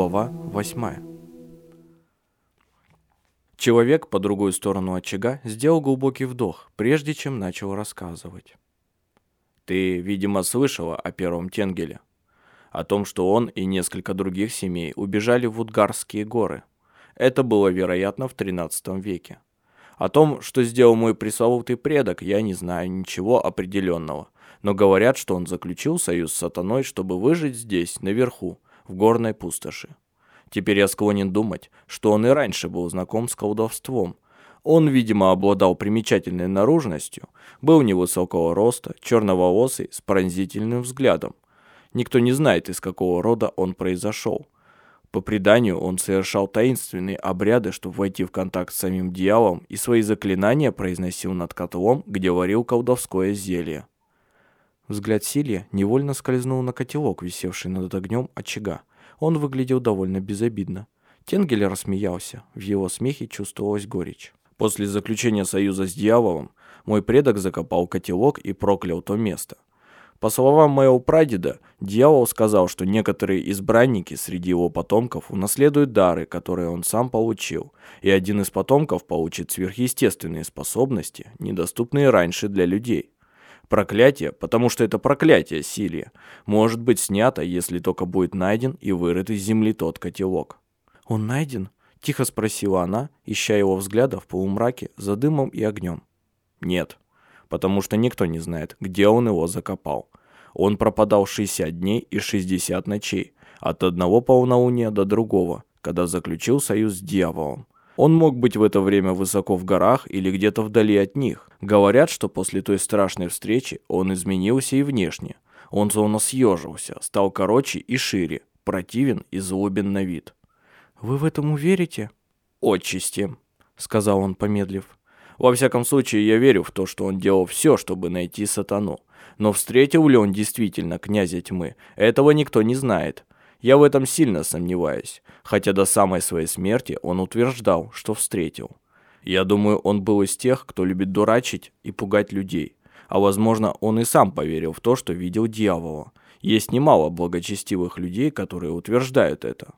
Глава 8 Человек по другую сторону очага сделал глубокий вдох, прежде чем начал рассказывать. «Ты, видимо, слышала о первом Тенгеле. О том, что он и несколько других семей убежали в Удгарские горы. Это было, вероятно, в 13 веке. О том, что сделал мой пресловутый предок, я не знаю ничего определенного, но говорят, что он заключил союз с сатаной, чтобы выжить здесь, наверху, в горной пустоши. Теперь я склонен думать, что он и раньше был знаком с колдовством. Он, видимо, обладал примечательной наружностью, был невысокого роста, черноволосый, с пронзительным взглядом. Никто не знает, из какого рода он произошел. По преданию, он совершал таинственные обряды, чтобы войти в контакт с самим дьяволом, и свои заклинания произносил над котлом, где варил колдовское зелье. Взгляд Силья невольно скользнул на котелок, висевший над огнем очага. Он выглядел довольно безобидно. Тенгель рассмеялся. В его смехе чувствовалась горечь. После заключения союза с дьяволом мой предок закопал котелок и проклял то место. По словам моего прадеда, дьявол сказал, что некоторые избранники среди его потомков унаследуют дары, которые он сам получил, и один из потомков получит сверхъестественные способности, недоступные раньше для людей. Проклятие, потому что это проклятие Силия, может быть снято, если только будет найден и вырыт из земли тот котелок. «Он найден?» – тихо спросила она, ища его взгляда в полумраке за дымом и огнем. «Нет, потому что никто не знает, где он его закопал. Он пропадал 60 дней и 60 ночей, от одного полнолуния до другого, когда заключил союз с дьяволом. Он мог быть в это время высоко в горах или где-то вдали от них. Говорят, что после той страшной встречи он изменился и внешне. Он словно съежился, стал короче и шире, противен и злобен на вид. «Вы в этом уверите?» «Отчасти», — сказал он, помедлив. «Во всяком случае, я верю в то, что он делал все, чтобы найти сатану. Но встретил ли он действительно князя тьмы, этого никто не знает. Я в этом сильно сомневаюсь, хотя до самой своей смерти он утверждал, что встретил. Я думаю, он был из тех, кто любит дурачить и пугать людей. А возможно, он и сам поверил в то, что видел дьявола. Есть немало благочестивых людей, которые утверждают это.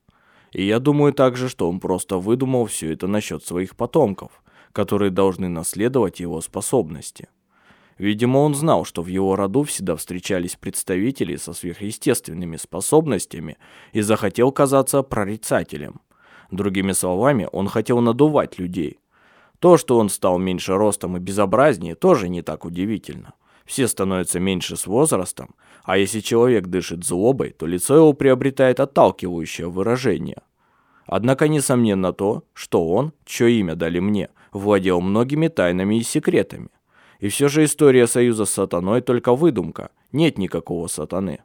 И я думаю также, что он просто выдумал все это насчет своих потомков, которые должны наследовать его способности. Видимо, он знал, что в его роду всегда встречались представители со сверхъестественными способностями и захотел казаться прорицателем. Другими словами, он хотел надувать людей. То, что он стал меньше ростом и безобразнее, тоже не так удивительно. Все становятся меньше с возрастом, а если человек дышит злобой, то лицо его приобретает отталкивающее выражение. Однако несомненно то, что он, чье имя дали мне, владел многими тайнами и секретами. И все же история союза с сатаной только выдумка. Нет никакого сатаны.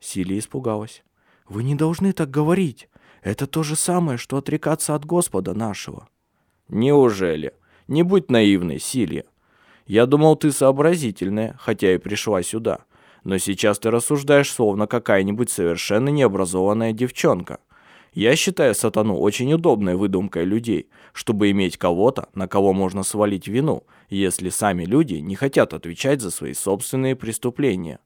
Силия испугалась. «Вы не должны так говорить. Это то же самое, что отрекаться от Господа нашего». «Неужели? Не будь наивной, Силия. Я думал, ты сообразительная, хотя и пришла сюда. Но сейчас ты рассуждаешь, словно какая-нибудь совершенно необразованная девчонка. Я считаю сатану очень удобной выдумкой людей, чтобы иметь кого-то, на кого можно свалить вину, если сами люди не хотят отвечать за свои собственные преступления.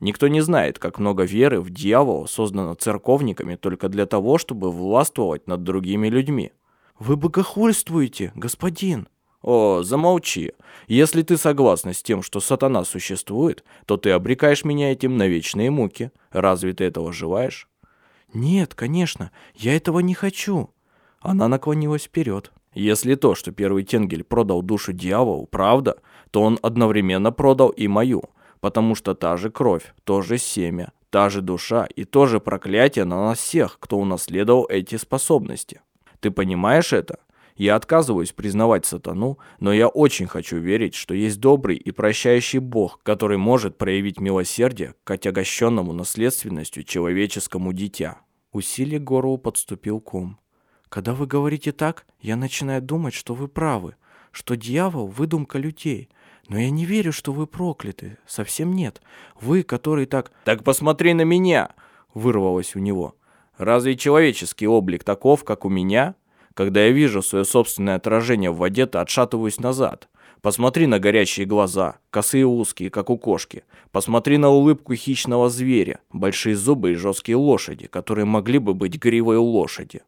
Никто не знает, как много веры в дьявола создано церковниками только для того, чтобы властвовать над другими людьми. «Вы богохульствуете, господин!» «О, замолчи. Если ты согласна с тем, что сатана существует, то ты обрекаешь меня этим на вечные муки. Разве ты этого желаешь?» «Нет, конечно, я этого не хочу». Она наклонилась вперед. «Если то, что первый Тенгель продал душу дьяволу, правда, то он одновременно продал и мою, потому что та же кровь, то же семя, та же душа и то же проклятие на нас всех, кто унаследовал эти способности. Ты понимаешь это?» Я отказываюсь признавать сатану, но я очень хочу верить, что есть добрый и прощающий Бог, который может проявить милосердие к отягощенному наследственностью человеческому дитя. Усилие горлу подступил ком. Когда вы говорите так, я начинаю думать, что вы правы, что дьявол – выдумка людей. Но я не верю, что вы прокляты. Совсем нет. Вы, который так... «Так посмотри на меня!» – вырвалось у него. «Разве человеческий облик таков, как у меня?» Когда я вижу свое собственное отражение в воде, то отшатываюсь назад. Посмотри на горящие глаза, косые узкие, как у кошки. Посмотри на улыбку хищного зверя, большие зубы и жесткие лошади, которые могли бы быть гривой у лошади.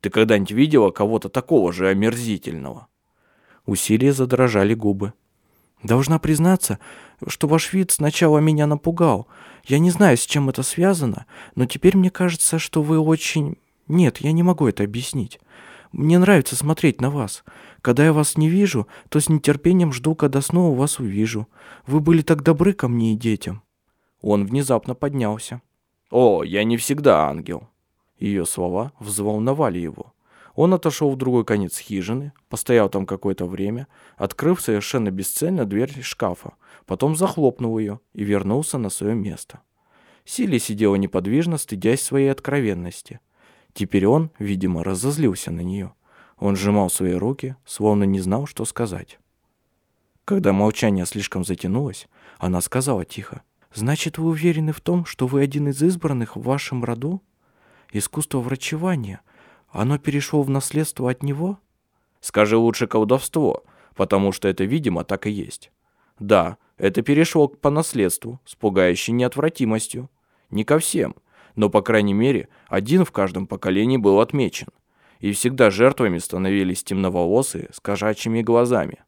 Ты когда-нибудь видела кого-то такого же омерзительного?» Усилия задрожали губы. «Должна признаться, что ваш вид сначала меня напугал. Я не знаю, с чем это связано, но теперь мне кажется, что вы очень... Нет, я не могу это объяснить. Мне нравится смотреть на вас. Когда я вас не вижу, то с нетерпением жду, когда снова вас увижу. Вы были так добры ко мне и детям». Он внезапно поднялся. «О, я не всегда ангел». Ее слова взволновали его. Он отошел в другой конец хижины, постоял там какое-то время, открыв совершенно бесцельно дверь шкафа, потом захлопнул ее и вернулся на свое место. Сили сидела неподвижно, стыдясь своей откровенности. Теперь он, видимо, разозлился на нее. Он сжимал свои руки, словно не знал, что сказать. Когда молчание слишком затянулось, она сказала тихо, «Значит, вы уверены в том, что вы один из избранных в вашем роду? Искусство врачевания, оно перешло в наследство от него?» «Скажи лучше колдовство, потому что это, видимо, так и есть. Да, это перешло по наследству с пугающей неотвратимостью. Не ко всем, но, по крайней мере, один в каждом поколении был отмечен и всегда жертвами становились темноволосые с кошачьими глазами.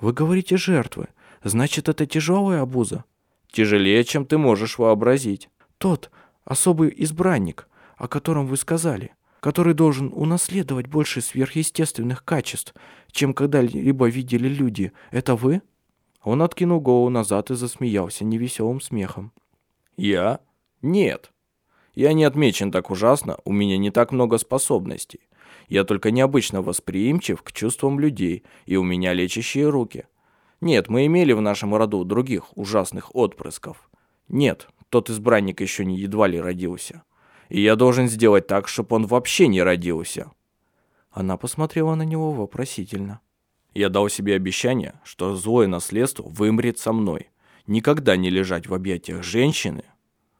«Вы говорите жертвы. Значит, это тяжелая обуза?» «Тяжелее, чем ты можешь вообразить». «Тот особый избранник, о котором вы сказали, который должен унаследовать больше сверхъестественных качеств, чем когда-либо видели люди, это вы?» Он откинул голову назад и засмеялся невеселым смехом. «Я? Нет. Я не отмечен так ужасно, у меня не так много способностей. Я только необычно восприимчив к чувствам людей, и у меня лечащие руки. Нет, мы имели в нашем роду других ужасных отпрысков. Нет, тот избранник еще не едва ли родился. И я должен сделать так, чтобы он вообще не родился». Она посмотрела на него вопросительно. «Я дал себе обещание, что злое наследство вымрет со мной. Никогда не лежать в объятиях женщины,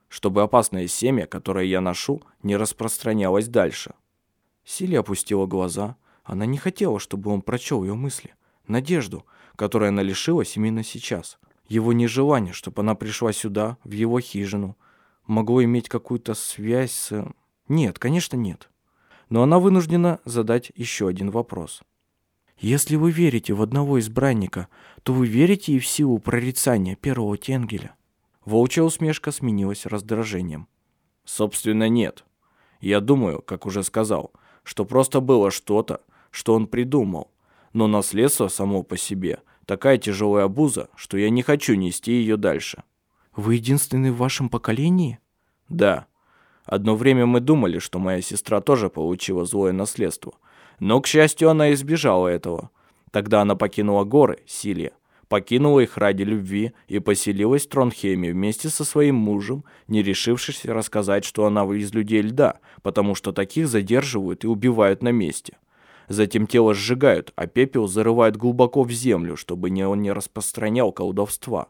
чтобы опасное семя, которое я ношу, не распространялось дальше». Силия опустила глаза. Она не хотела, чтобы он прочел ее мысли. Надежду, которой она лишилась именно сейчас. Его нежелание, чтобы она пришла сюда, в его хижину, могло иметь какую-то связь с... Нет, конечно, нет. Но она вынуждена задать еще один вопрос. Если вы верите в одного избранника, то вы верите и в силу прорицания первого Тенгеля? Волчья усмешка сменилась раздражением. Собственно, нет. Я думаю, как уже сказал, что просто было что-то, что он придумал. Но наследство само по себе такая тяжелая обуза, что я не хочу нести ее дальше. Вы единственный в вашем поколении? Да. Одно время мы думали, что моя сестра тоже получила злое наследство. Но, к счастью, она избежала этого. Тогда она покинула горы, Силия, покинула их ради любви и поселилась в Тронхейме вместе со своим мужем, не решившись рассказать, что она из людей льда, потому что таких задерживают и убивают на месте. Затем тело сжигают, а пепел зарывают глубоко в землю, чтобы не он не распространял колдовства.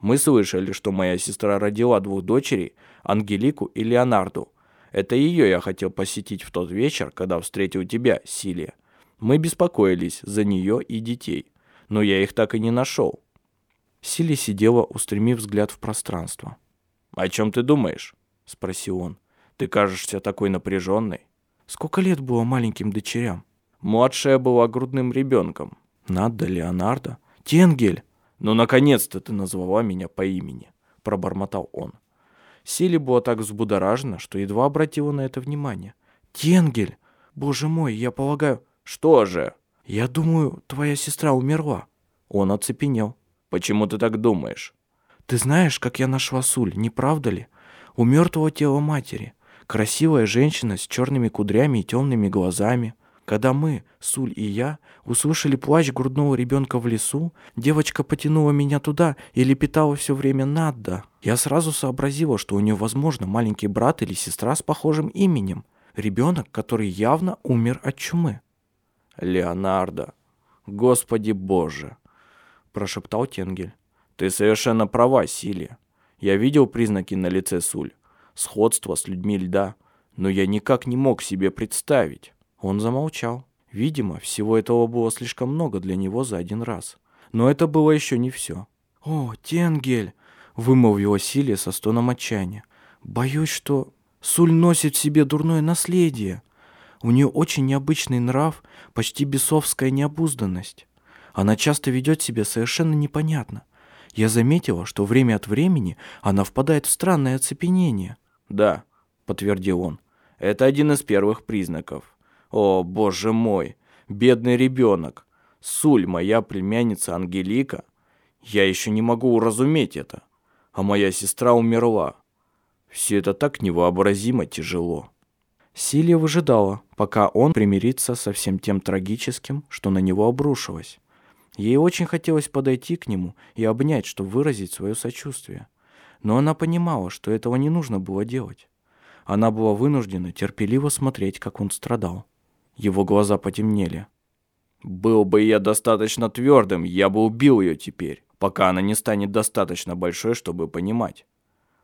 Мы слышали, что моя сестра родила двух дочерей, Ангелику и Леонарду. Это ее я хотел посетить в тот вечер, когда встретил тебя, Силия. Мы беспокоились за нее и детей но я их так и не нашел. Сили сидела, устремив взгляд в пространство. «О чем ты думаешь?» – спросил он. «Ты кажешься такой напряженной». «Сколько лет было маленьким дочерям?» «Младшая была грудным ребенком». «Надда, Леонардо?» «Тенгель!» «Ну, наконец-то ты назвала меня по имени», – пробормотал он. Сили была так взбудоражена, что едва обратила на это внимание. «Тенгель! Боже мой, я полагаю...» «Что же?» «Я думаю, твоя сестра умерла». Он оцепенел. «Почему ты так думаешь?» «Ты знаешь, как я нашла Суль, не правда ли? У мертвого тела матери. Красивая женщина с черными кудрями и темными глазами. Когда мы, Суль и я, услышали плач грудного ребенка в лесу, девочка потянула меня туда и лепетала все время «надо». Я сразу сообразила, что у нее, возможно, маленький брат или сестра с похожим именем. Ребенок, который явно умер от чумы. Леонардо. Господи Боже!» – прошептал Тенгель. «Ты совершенно права, Силия. Я видел признаки на лице Суль. Сходство с людьми льда. Но я никак не мог себе представить». Он замолчал. Видимо, всего этого было слишком много для него за один раз. Но это было еще не все. «О, Тенгель!» — вымолвила Силия со стоном отчаяния. «Боюсь, что Суль носит в себе дурное наследие. У нее очень необычный нрав, почти бесовская необузданность. Она часто ведет себя совершенно непонятно. Я заметила, что время от времени она впадает в странное оцепенение». «Да», — подтвердил он, — «это один из первых признаков. О, боже мой, бедный ребенок. Суль, моя племянница Ангелика. Я еще не могу уразуметь это. А моя сестра умерла. Все это так невообразимо тяжело. Силия выжидала, пока он примирится со всем тем трагическим, что на него обрушилось. Ей очень хотелось подойти к нему и обнять, чтобы выразить свое сочувствие. Но она понимала, что этого не нужно было делать. Она была вынуждена терпеливо смотреть, как он страдал. Его глаза потемнели. «Был бы я достаточно твердым, я бы убил ее теперь, пока она не станет достаточно большой, чтобы понимать.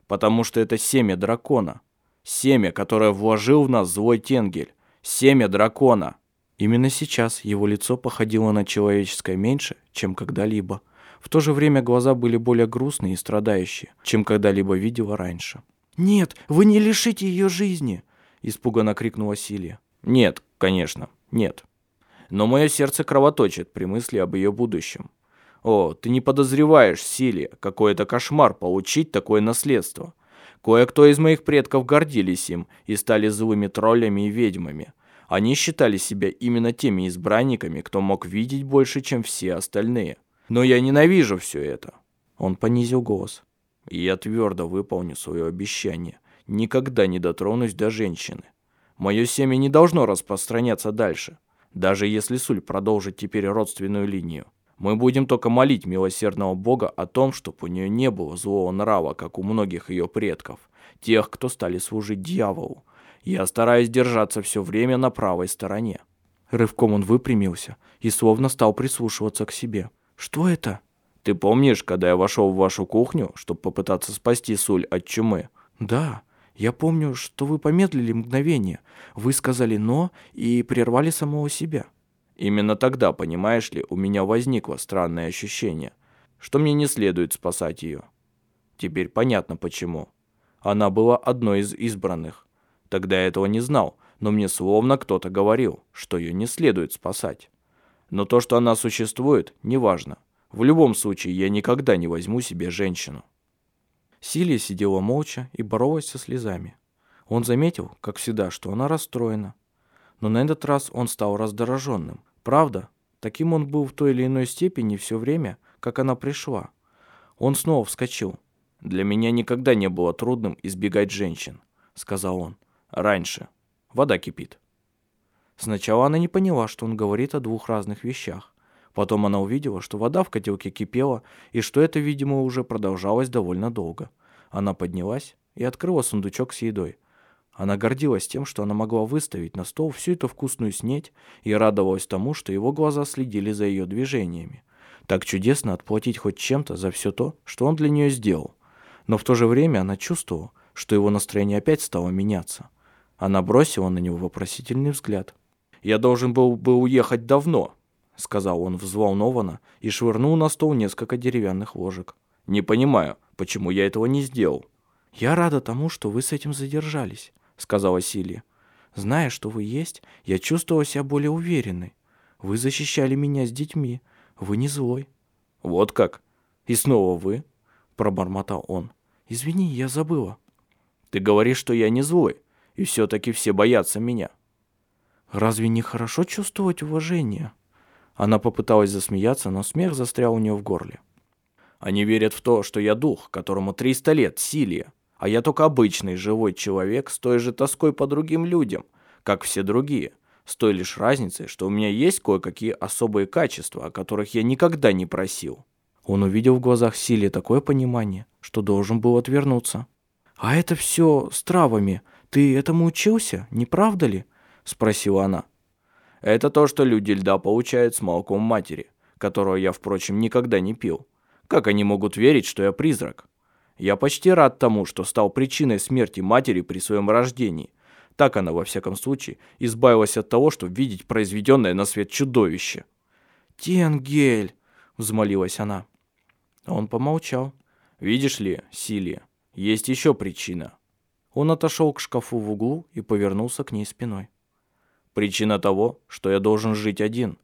Потому что это семя дракона. Семя, которое вложил в нас злой Тенгель. Семя дракона». Именно сейчас его лицо походило на человеческое меньше, чем когда-либо. В то же время глаза были более грустные и страдающие, чем когда-либо видела раньше. «Нет, вы не лишите ее жизни!» – испуганно крикнула Силия. Нет, конечно, нет. Но мое сердце кровоточит при мысли об ее будущем. О, ты не подозреваешь, Силия, какой это кошмар получить такое наследство. Кое-кто из моих предков гордились им и стали злыми троллями и ведьмами. Они считали себя именно теми избранниками, кто мог видеть больше, чем все остальные. Но я ненавижу все это. Он понизил голос. И я твердо выполню свое обещание. Никогда не дотронусь до женщины. Мое семя не должно распространяться дальше, даже если Суль продолжит теперь родственную линию. Мы будем только молить милосердного Бога о том, чтобы у нее не было злого нрава, как у многих ее предков, тех, кто стали служить дьяволу. Я стараюсь держаться все время на правой стороне». Рывком он выпрямился и словно стал прислушиваться к себе. «Что это?» «Ты помнишь, когда я вошел в вашу кухню, чтобы попытаться спасти Суль от чумы?» «Да, я помню, что вы помедлили мгновение. Вы сказали «но» и прервали самого себя. Именно тогда, понимаешь ли, у меня возникло странное ощущение, что мне не следует спасать ее. Теперь понятно почему. Она была одной из избранных. Тогда я этого не знал, но мне словно кто-то говорил, что ее не следует спасать. Но то, что она существует, неважно. В любом случае, я никогда не возьму себе женщину. Силия сидела молча и боролась со слезами. Он заметил, как всегда, что она расстроена. Но на этот раз он стал раздраженным. Правда, таким он был в той или иной степени все время, как она пришла. Он снова вскочил. «Для меня никогда не было трудным избегать женщин», — сказал он. «Раньше. Вода кипит». Сначала она не поняла, что он говорит о двух разных вещах. Потом она увидела, что вода в котелке кипела, и что это, видимо, уже продолжалось довольно долго. Она поднялась и открыла сундучок с едой. Она гордилась тем, что она могла выставить на стол всю эту вкусную снеть и радовалась тому, что его глаза следили за ее движениями. Так чудесно отплатить хоть чем-то за все то, что он для нее сделал. Но в то же время она чувствовала, что его настроение опять стало меняться. Она бросила на него вопросительный взгляд. «Я должен был бы уехать давно», — сказал он взволнованно и швырнул на стол несколько деревянных ложек. «Не понимаю, почему я этого не сделал?» «Я рада тому, что вы с этим задержались», — сказала Силия. «Зная, что вы есть, я чувствовала себя более уверенной. Вы защищали меня с детьми. Вы не злой». «Вот как? И снова вы?» — пробормотал он. «Извини, я забыла». «Ты говоришь, что я не злой, и все-таки все боятся меня». «Разве не хорошо чувствовать уважение?» Она попыталась засмеяться, но смех застрял у нее в горле. «Они верят в то, что я дух, которому 300 лет, Силия, а я только обычный живой человек с той же тоской по другим людям, как все другие, с той лишь разницей, что у меня есть кое-какие особые качества, о которых я никогда не просил». Он увидел в глазах Силии такое понимание, что должен был отвернуться. «А это все с травами. Ты этому учился, не правда ли?» – спросила она. Это то, что люди льда получают с молоком матери, которого я, впрочем, никогда не пил. Как они могут верить, что я призрак? Я почти рад тому, что стал причиной смерти матери при своем рождении. Так она, во всяком случае, избавилась от того, чтобы видеть произведенное на свет чудовище. «Тенгель!» — взмолилась она. Он помолчал. «Видишь ли, Силия, есть еще причина». Он отошел к шкафу в углу и повернулся к ней спиной. «Причина того, что я должен жить один.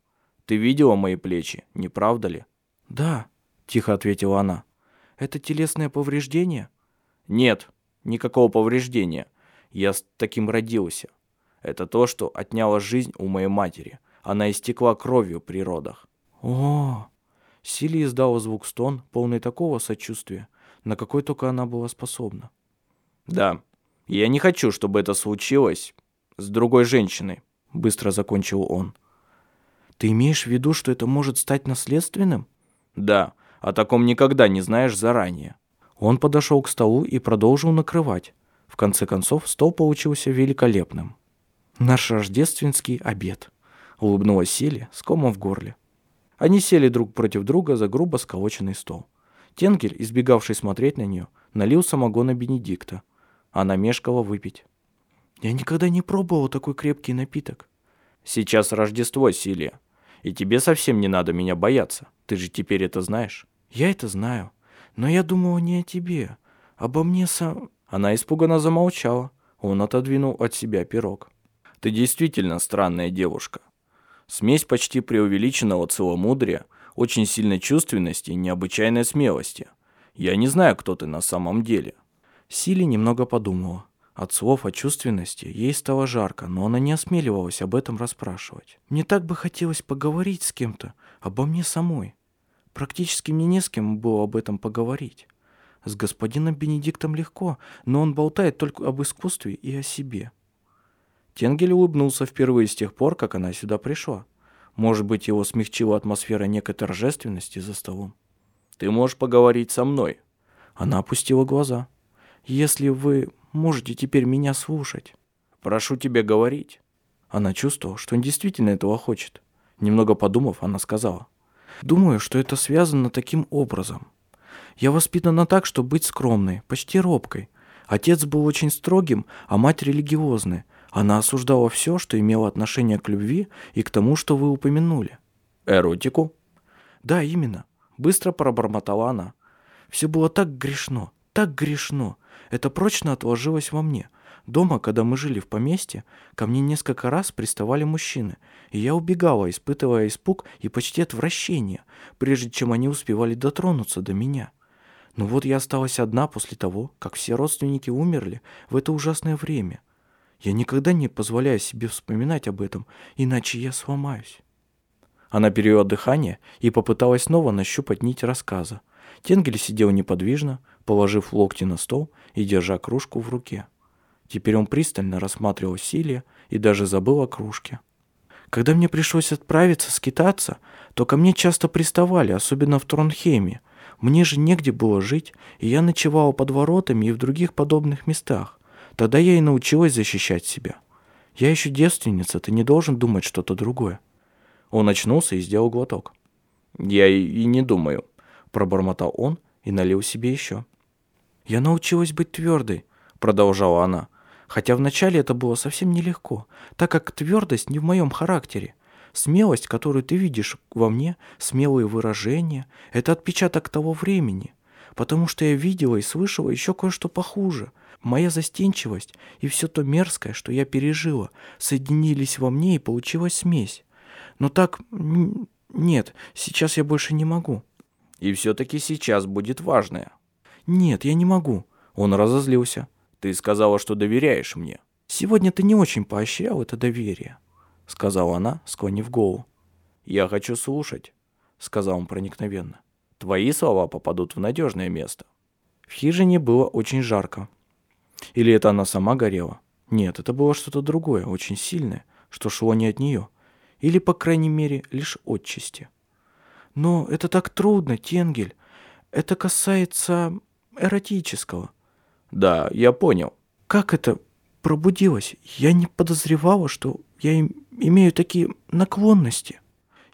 Ты видела мои плечи, не правда ли?» «Да», — тихо ответила она. «Это телесное повреждение?» «Нет, никакого повреждения. Я с таким родился. Это то, что отняло жизнь у моей матери. Она истекла кровью при родах». «О!» Сили издала звук стон, полный такого сочувствия, на какой только она была способна. «Да, я не хочу, чтобы это случилось с другой женщиной», — быстро закончил он. «Ты имеешь в виду, что это может стать наследственным?» «Да, о таком никогда не знаешь заранее». Он подошел к столу и продолжил накрывать. В конце концов, стол получился великолепным. «Наш рождественский обед», — улыбнулась Сили с комом в горле. Они сели друг против друга за грубо сколоченный стол. Тенгель, избегавший смотреть на нее, налил самогона Бенедикта. Она мешкала выпить. «Я никогда не пробовал такой крепкий напиток». «Сейчас Рождество, Силия, и тебе совсем не надо меня бояться. Ты же теперь это знаешь». «Я это знаю. Но я думала не о тебе. Обо мне сам...» Она испуганно замолчала. Он отодвинул от себя пирог. «Ты действительно странная девушка. Смесь почти преувеличенного целомудрия, очень сильной чувственности и необычайной смелости. Я не знаю, кто ты на самом деле». Сили немного подумала. От слов о чувственности ей стало жарко, но она не осмеливалась об этом расспрашивать. «Мне так бы хотелось поговорить с кем-то, обо мне самой. Практически мне не с кем было об этом поговорить. С господином Бенедиктом легко, но он болтает только об искусстве и о себе. Тенгель улыбнулся впервые с тех пор, как она сюда пришла. Может быть, его смягчила атмосфера некой торжественности за столом. «Ты можешь поговорить со мной». Она опустила глаза. «Если вы можете теперь меня слушать». «Прошу тебя говорить». Она чувствовала, что он действительно этого хочет. Немного подумав, она сказала. «Думаю, что это связано таким образом. Я воспитана так, чтобы быть скромной, почти робкой. Отец был очень строгим, а мать религиозная. Она осуждала все, что имело отношение к любви и к тому, что вы упомянули. Эротику? Да, именно. Быстро пробормотала она. Все было так грешно, так грешно. Это прочно отложилось во мне. Дома, когда мы жили в поместье, ко мне несколько раз приставали мужчины, и я убегала, испытывая испуг и почти отвращение, прежде чем они успевали дотронуться до меня. Но вот я осталась одна после того, как все родственники умерли в это ужасное время – я никогда не позволяю себе вспоминать об этом, иначе я сломаюсь. Она перевела дыхание и попыталась снова нащупать нить рассказа. Тенгель сидел неподвижно, положив локти на стол и держа кружку в руке. Теперь он пристально рассматривал Силия и даже забыл о кружке. Когда мне пришлось отправиться скитаться, то ко мне часто приставали, особенно в Тронхейме. Мне же негде было жить, и я ночевала под воротами и в других подобных местах. Тогда я и научилась защищать себя. Я еще девственница, ты не должен думать что-то другое. Он очнулся и сделал глоток. Я и не думаю, пробормотал он и налил себе еще. Я научилась быть твердой, продолжала она. Хотя вначале это было совсем нелегко, так как твердость не в моем характере. Смелость, которую ты видишь во мне, смелые выражения — это отпечаток того времени. Потому что я видела и слышала еще кое-что похуже, Моя застенчивость и все то мерзкое, что я пережила, соединились во мне и получилась смесь. Но так... Нет, сейчас я больше не могу. И все-таки сейчас будет важное. Нет, я не могу. Он разозлился. Ты сказала, что доверяешь мне. Сегодня ты не очень поощрял это доверие, сказала она, склонив голову. Я хочу слушать, сказал он проникновенно. Твои слова попадут в надежное место. В хижине было очень жарко. Или это она сама горела? Нет, это было что-то другое, очень сильное, что шло не от нее. Или, по крайней мере, лишь отчасти. Но это так трудно, Тенгель. Это касается эротического. Да, я понял. Как это пробудилось? Я не подозревала, что я имею такие наклонности.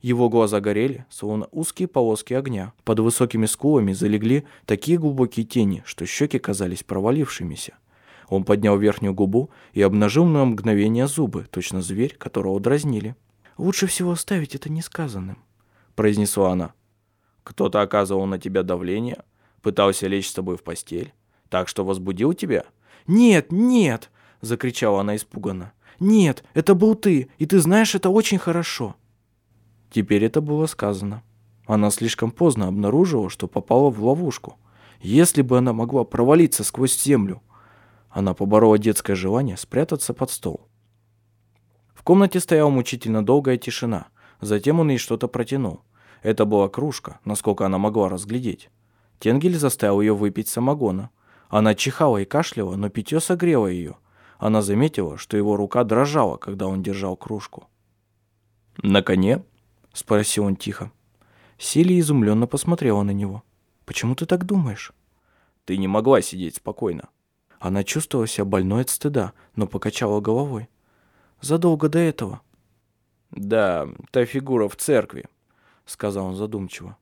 Его глаза горели, словно узкие полоски огня. Под высокими скулами залегли такие глубокие тени, что щеки казались провалившимися. Он поднял верхнюю губу и обнажил на мгновение зубы, точно зверь, которого дразнили. «Лучше всего оставить это несказанным», — произнесла она. Кто-то оказывал на тебя давление? Пытался лечь с тобой в постель? Так что возбудил тебя? «Нет, нет!» — закричала она испуганно. «Нет, это был ты, и ты знаешь это очень хорошо». Теперь это было сказано. Она слишком поздно обнаружила, что попала в ловушку. Если бы она могла провалиться сквозь землю. Она поборола детское желание спрятаться под стол. В комнате стояла мучительно долгая тишина. Затем он ей что-то протянул. Это была кружка, насколько она могла разглядеть. Тенгель заставил ее выпить самогона. Она чихала и кашляла, но питье согрело ее. Она заметила, что его рука дрожала, когда он держал кружку. «На коне?» – спросил он тихо. Силия изумленно посмотрела на него. «Почему ты так думаешь?» «Ты не могла сидеть спокойно». Она чувствовала себя больной от стыда, но покачала головой. «Задолго до этого». «Да, та фигура в церкви», — сказал он задумчиво.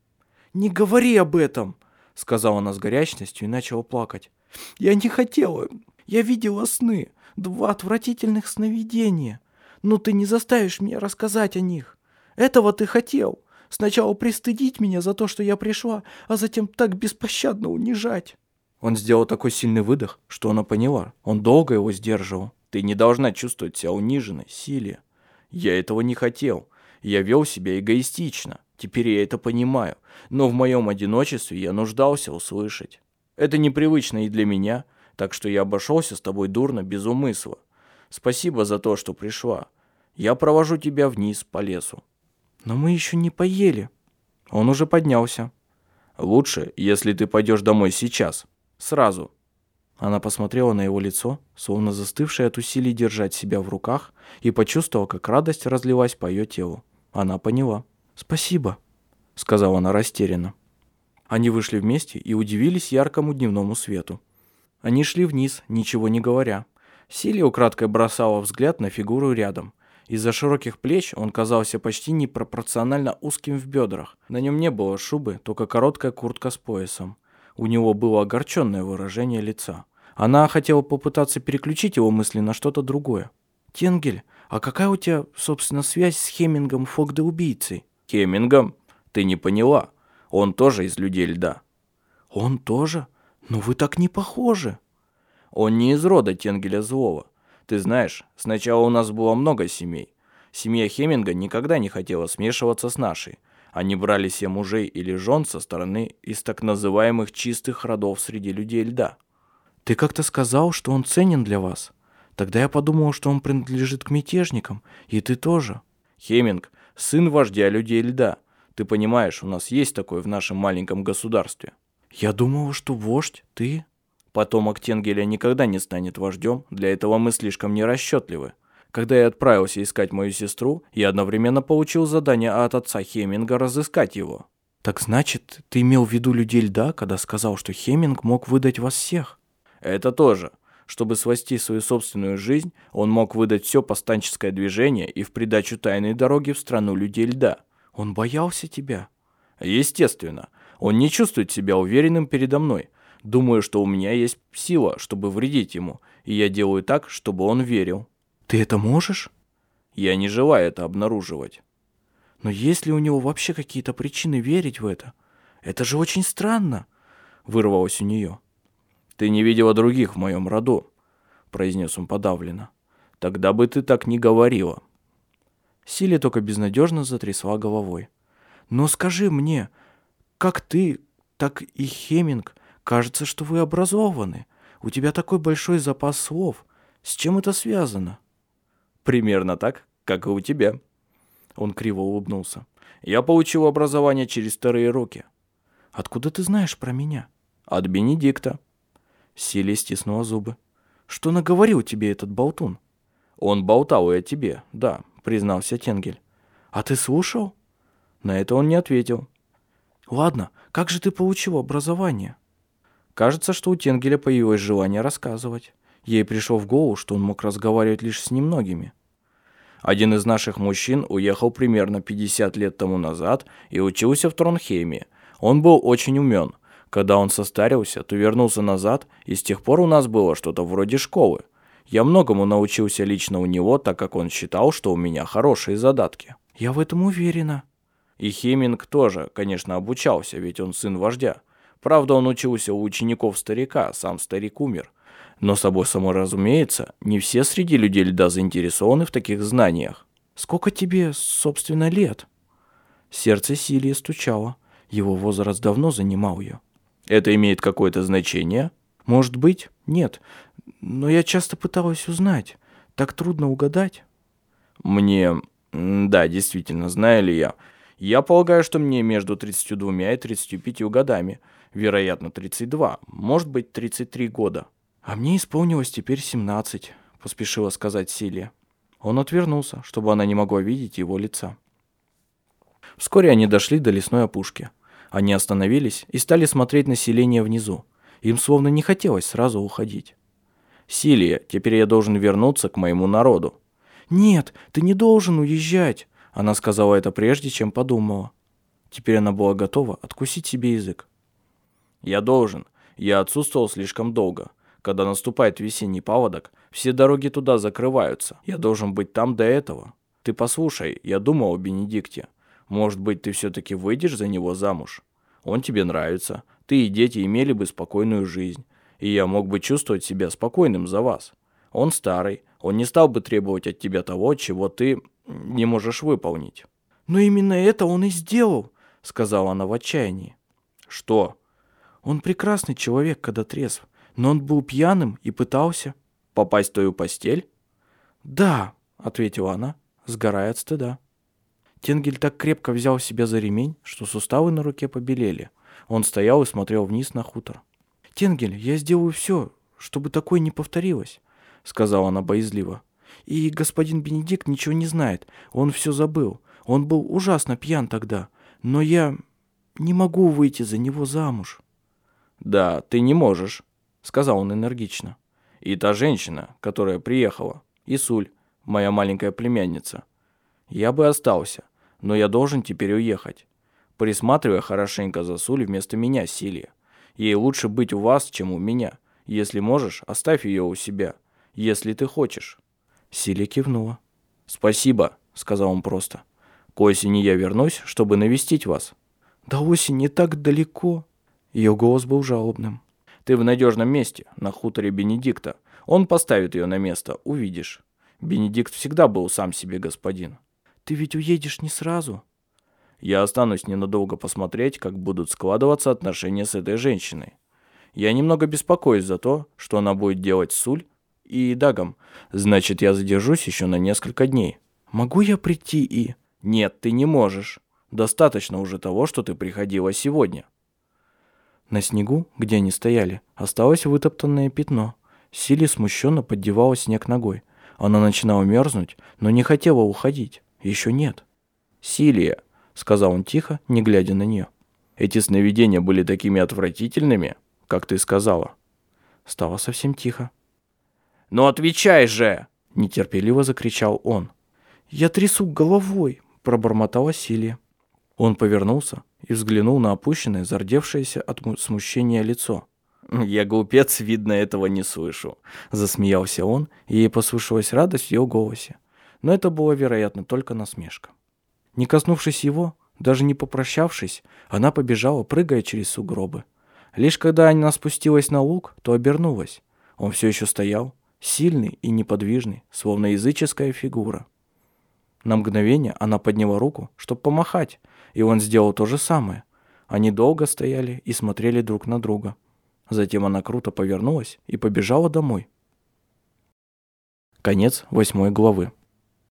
«Не говори об этом!» — сказала она с горячностью и начала плакать. «Я не хотела. Я видела сны. Два отвратительных сновидения. Но ты не заставишь меня рассказать о них. Этого ты хотел. Сначала пристыдить меня за то, что я пришла, а затем так беспощадно унижать». Он сделал такой сильный выдох, что она поняла. Он долго его сдерживал. «Ты не должна чувствовать себя униженной, Силия. Я этого не хотел. Я вел себя эгоистично. Теперь я это понимаю. Но в моем одиночестве я нуждался услышать. Это непривычно и для меня, так что я обошелся с тобой дурно, без умысла. Спасибо за то, что пришла. Я провожу тебя вниз по лесу. Но мы еще не поели. Он уже поднялся. Лучше, если ты пойдешь домой сейчас. Сразу. Она посмотрела на его лицо, словно застывшая от усилий держать себя в руках, и почувствовала, как радость разлилась по ее телу. Она поняла. «Спасибо», — сказала она растерянно. Они вышли вместе и удивились яркому дневному свету. Они шли вниз, ничего не говоря. Силия украдкой бросала взгляд на фигуру рядом. Из-за широких плеч он казался почти непропорционально узким в бедрах. На нем не было шубы, только короткая куртка с поясом. У него было огорченное выражение лица. Она хотела попытаться переключить его мысли на что-то другое. «Тенгель, а какая у тебя, собственно, связь с Хемингом Фогде-убийцей?» «Хемингом? Ты не поняла. Он тоже из людей льда». «Он тоже? Но вы так не похожи». «Он не из рода Тенгеля Злого. Ты знаешь, сначала у нас было много семей. Семья Хеминга никогда не хотела смешиваться с нашей. Они брали себе мужей или жен со стороны из так называемых чистых родов среди людей льда. Ты как-то сказал, что он ценен для вас. Тогда я подумал, что он принадлежит к мятежникам, и ты тоже. Хеминг – сын вождя людей льда. Ты понимаешь, у нас есть такое в нашем маленьком государстве. Я думал, что вождь – ты. Потомок Тенгеля никогда не станет вождем, для этого мы слишком нерасчетливы. Когда я отправился искать мою сестру, я одновременно получил задание от отца Хеминга разыскать его. Так значит, ты имел в виду людей льда, когда сказал, что Хеминг мог выдать вас всех? Это тоже. Чтобы свести свою собственную жизнь, он мог выдать все повстанческое движение и в придачу тайной дороги в страну людей льда. Он боялся тебя? Естественно. Он не чувствует себя уверенным передо мной. Думаю, что у меня есть сила, чтобы вредить ему, и я делаю так, чтобы он верил. Ты это можешь? Я не желаю это обнаруживать. Но есть ли у него вообще какие-то причины верить в это? Это же очень странно, вырвалось у нее. Ты не видела других в моем роду, произнес он подавленно. Тогда бы ты так не говорила. Силия только безнадежно затрясла головой. Но скажи мне, как ты, так и Хеминг, кажется, что вы образованы. У тебя такой большой запас слов. С чем это связано? Примерно так, как и у тебя. Он криво улыбнулся. Я получил образование через вторые руки. Откуда ты знаешь про меня? От Бенедикта. Силия стиснула зубы. Что наговорил тебе этот болтун? Он болтал и о тебе, да, признался Тенгель. А ты слушал? На это он не ответил. Ладно, как же ты получил образование? Кажется, что у Тенгеля появилось желание рассказывать. Ей пришло в голову, что он мог разговаривать лишь с немногими. Один из наших мужчин уехал примерно 50 лет тому назад и учился в Тронхейме. Он был очень умен. Когда он состарился, то вернулся назад, и с тех пор у нас было что-то вроде школы. Я многому научился лично у него, так как он считал, что у меня хорошие задатки. Я в этом уверена. И Хеминг тоже, конечно, обучался, ведь он сын вождя. Правда, он учился у учеников старика, сам старик умер. Но собой само разумеется, не все среди людей льда заинтересованы в таких знаниях. «Сколько тебе, собственно, лет?» Сердце Силии стучало. Его возраст давно занимал ее. «Это имеет какое-то значение?» «Может быть, нет. Но я часто пыталась узнать. Так трудно угадать». «Мне... Да, действительно, знаю ли я. Я полагаю, что мне между 32 и 35 годами. Вероятно, 32. Может быть, 33 года». «А мне исполнилось теперь 17», — поспешила сказать Силия. Он отвернулся, чтобы она не могла видеть его лица. Вскоре они дошли до лесной опушки. Они остановились и стали смотреть на селение внизу. Им словно не хотелось сразу уходить. «Силия, теперь я должен вернуться к моему народу». «Нет, ты не должен уезжать», — она сказала это прежде, чем подумала. Теперь она была готова откусить себе язык. «Я должен. Я отсутствовал слишком долго. Когда наступает весенний паводок, все дороги туда закрываются. Я должен быть там до этого. Ты послушай, я думал о Бенедикте. Может быть, ты все-таки выйдешь за него замуж? Он тебе нравится. Ты и дети имели бы спокойную жизнь. И я мог бы чувствовать себя спокойным за вас. Он старый. Он не стал бы требовать от тебя того, чего ты не можешь выполнить. «Но именно это он и сделал», — сказала она в отчаянии. «Что?» «Он прекрасный человек, когда трезв но он был пьяным и пытался... Попасть в твою постель? Да, ответила она, сгорая от стыда. Тенгель так крепко взял себя за ремень, что суставы на руке побелели. Он стоял и смотрел вниз на хутор. «Тенгель, я сделаю все, чтобы такое не повторилось», — сказала она боязливо. «И господин Бенедикт ничего не знает, он все забыл. Он был ужасно пьян тогда, но я не могу выйти за него замуж». «Да, ты не можешь», сказал он энергично. «И та женщина, которая приехала, Исуль, моя маленькая племянница. Я бы остался, но я должен теперь уехать. Присматривая хорошенько за Суль вместо меня, Силия. Ей лучше быть у вас, чем у меня. Если можешь, оставь ее у себя, если ты хочешь». Силия кивнула. «Спасибо», — сказал он просто. «К осени я вернусь, чтобы навестить вас». «До осени так далеко». Ее голос был жалобным. Ты в надежном месте, на хуторе Бенедикта. Он поставит ее на место, увидишь. Бенедикт всегда был сам себе господин. Ты ведь уедешь не сразу? Я останусь ненадолго посмотреть, как будут складываться отношения с этой женщиной. Я немного беспокоюсь за то, что она будет делать с Суль и Дагом. Значит, я задержусь еще на несколько дней. Могу я прийти и... Нет, ты не можешь. Достаточно уже того, что ты приходила сегодня. На снегу, где они стояли, осталось вытоптанное пятно. Сили смущенно поддевала снег ногой. Она начинала мерзнуть, но не хотела уходить. Еще нет. «Силия», — сказал он тихо, не глядя на нее. «Эти сновидения были такими отвратительными, как ты сказала». Стало совсем тихо. «Ну отвечай же!» — нетерпеливо закричал он. «Я трясу головой!» — пробормотала Силия. Он повернулся и взглянул на опущенное, зардевшееся от смущения лицо. «Я глупец, видно, этого не слышу», — засмеялся он, и ей послышалась радость в его голосе. Но это было, вероятно, только насмешка. Не коснувшись его, даже не попрощавшись, она побежала, прыгая через сугробы. Лишь когда она спустилась на луг, то обернулась. Он все еще стоял, сильный и неподвижный, словно языческая фигура. На мгновение она подняла руку, чтобы помахать, и он сделал то же самое. Они долго стояли и смотрели друг на друга. Затем она круто повернулась и побежала домой. Конец восьмой главы.